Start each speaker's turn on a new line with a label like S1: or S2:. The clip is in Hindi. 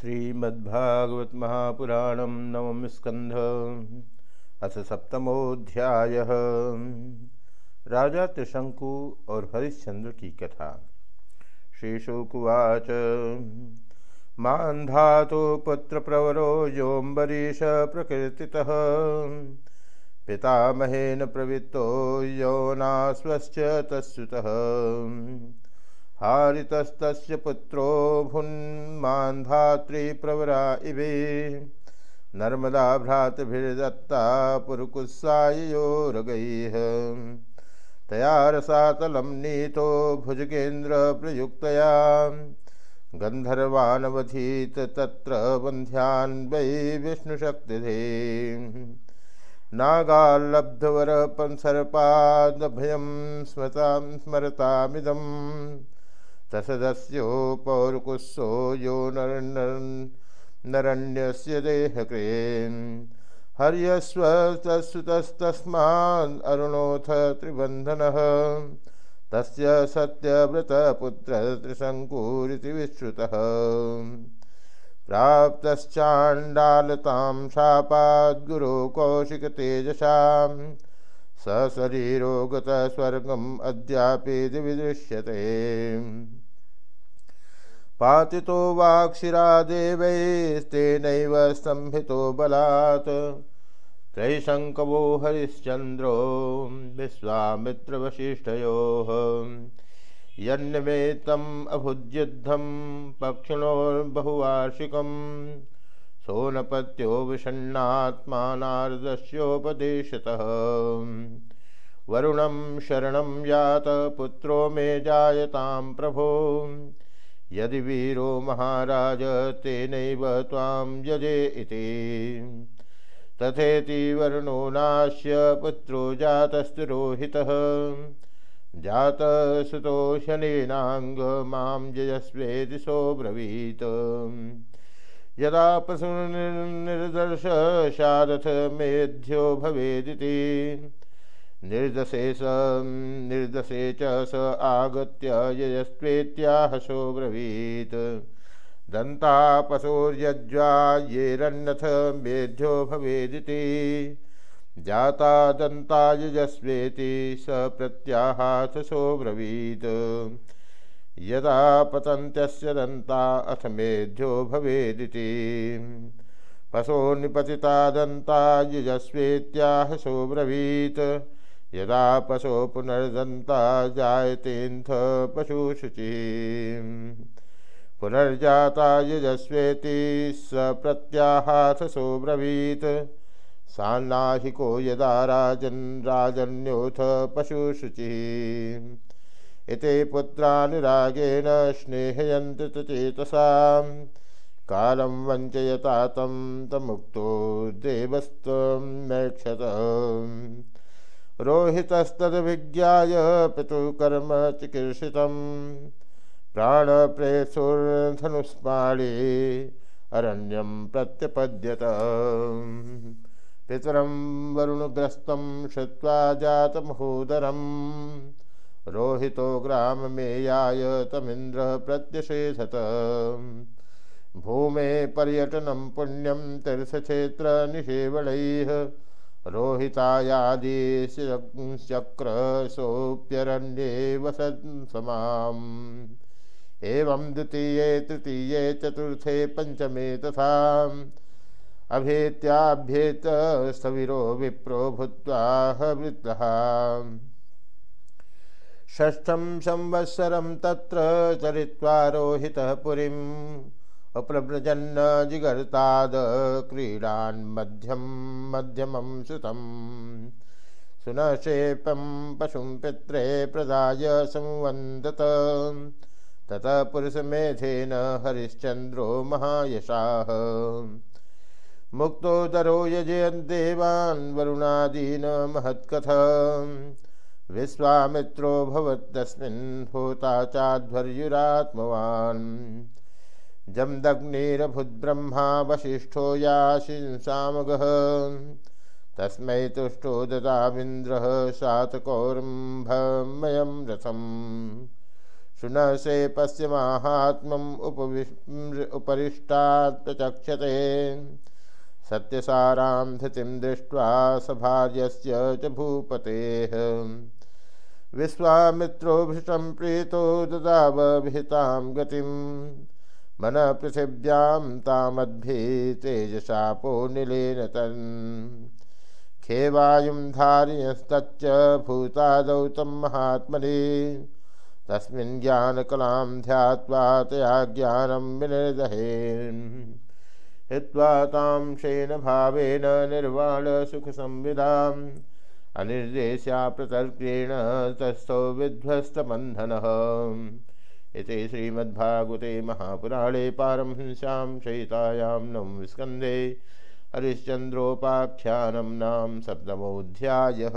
S1: श्रीमद्भागवत महापुराण नवम स्कंध अथ सप्तमोध्याय राजा त्रिशंकु और हरिश्चंद्र की कथा। श्रीशुकुवाच मान्धा तो पुत्र प्रवरो योम्बरीश प्रकृति पितामहेन प्रवृत्तो यौनास्वश्च तस्ुतः हारितस्तस्य पुत्रो भुन्मान्धात्रिप्रवरा इवे। नर्मदा भ्रातभिर्दत्ता पुरुकुत्सायोरगैः तया रसातलं नीतो भुजगेन्द्रप्रयुक्तया गन्धर्वानवधीत तत्र वन्ध्यान् वै विष्णुशक्तिधे। नागाल्लब्धवरपंसर्पादभयं स्मतां स्मरतामिदम्। तसदस्यो पौरुकुस्सो यो नरण्यस्य देहकृन् हर्यस्वतस्तस्मादरुणोऽथ त्रिबन्धनः। तस्य सत्यव्रतपुत्रत्रिशङ्कुरिति विश्रुतः। प्राप्तश्चाण्डालतां शापाद्गुरो कौशिकतेजसां सशरीरो गतस्वर्गम् अद्यापि विदृश्यते। पातितो वाक्षिरादेवैस्तेनैव स्तम्भितो बलात्। त्रैशङ्कवो हरिश्चन्द्रो विश्वामित्रवशिष्ठयोः यन्निमेतम् अभुद्युद्धं पक्षिणोर्बहुवार्षिकं सोनपत्यो विषण्णात्मा नारदस्योपदेशतः वरुणं शरणं यात पुत्रो मे जायतां प्रभो। यदि वीरो महाराज तेनैव त्वां यजे तथेति वर्णो नाश्य पुत्रो जातस्तु रोहितः जातसुतो शनेनाङ्ग माँ जयस्वेति सोब्रवीत् यदा पशुनिर्दर्श शादथ मेध्यो भवेदिति। निर्दशे स निर्दशे च स आगत्य ययस्त्वेत्याह सोब्रवीत् दन्तापशोर्यज्वा येरन्नथ मेध्यो भवेदिति। जाता दन्तायजस्वेति स प्रत्याहाथ सोब्रवीत् यदा पतन्त्यस्य दन्ता अथ मेध्यो भवेदिति। पशो निपतिता दन्ता यजस्वेत्याह सोब्रवीत् यदा पशो पुनर्दन्ता जायतेऽन्थ पशुशुचिः। पुनर्जाता यजस्वेति स प्रत्याहाथ सोब्रवीत् सान्नाहिको यदा राजन् राजन्योऽथ पशुशुचिः। इति पुत्रानुरागेण स्नेहयन्ति चेतसां कालं वञ्चयता तं तमुक्तो देवस्त्वं मैक्षत। रोहितस्तद्विज्ञाय पितुकर्म चिकीर्षितं प्राणप्रेसुर्धनुष्पाणि अरण्यं प्रत्यपद्यत। पितरं वरुणग्रस्तं श्रुत्वा जातमहोदरं रोहितो ग्राममेयाय तमिन्द्र प्रत्यषेधत। भूमे पर्यटनं पुण्यं तीर्थक्षेत्रनिषेवणैः रोहितायादिशक्र वसन् समाम् एवं द्वितीये, तृतीये, चतुर्थे, पञ्चमे तथा अभेत्याभ्येत सविरो विप्रो भूत्वा वृद्धः। षष्ठं संवत्सरं तत्र चरित्वा रोहितः पुरीम्। अप्रव्रजन्न जिगर्ताद क्रीडान् मध्यम मध्यमं सुतं सुनशेपं पशुं पित्रे प्रदाय संवन्दत। ततः पुरुषमेधेन हरिश्चन्द्रो महायशाः। मुक्तोदरो यजयन्देवान् वरुणादीन महत्कथ। विश्वामित्रो भवत्तस्मिन् होता चाध्वर्युरात्मवान्। जमदग्निरभुद्ब्रह्मा वशिष्ठो याशिंसामगः। तस्मै तुष्टो ददामिन्द्रः सातकौरम्भमयं रथम्। शुन से पश्चिमात्म उपरिष्टात् प्रचक्षते सत्यसारां धृतिं दृष्ट्वा सभार्यस्य च भूपतेः। विश्वामित्रोभृशं प्रीतो ददावभिहितां गतिं मन पृथिव्यां तामद्भि तेजशापो निलेन तन्। खेवायुं धारियस्तच्च भूतादौ तं महात्मने। तस्मिन् ज्ञानकलां ध्यात्वा तया ज्ञानं विनिर्दहेन् हित्वा तां शेन भावेन निर्वाणसुखसंविदाम् अनिर्देश्या प्रतर्केण तस्थो विध्वस्तबन्धनः इति श्रीमद्भागवते महापुराणे पारमहंस्यां शयितायां नवमस्कन्धे हरिश्चन्द्रोपाख्यानं नाम सप्तमोऽध्यायः।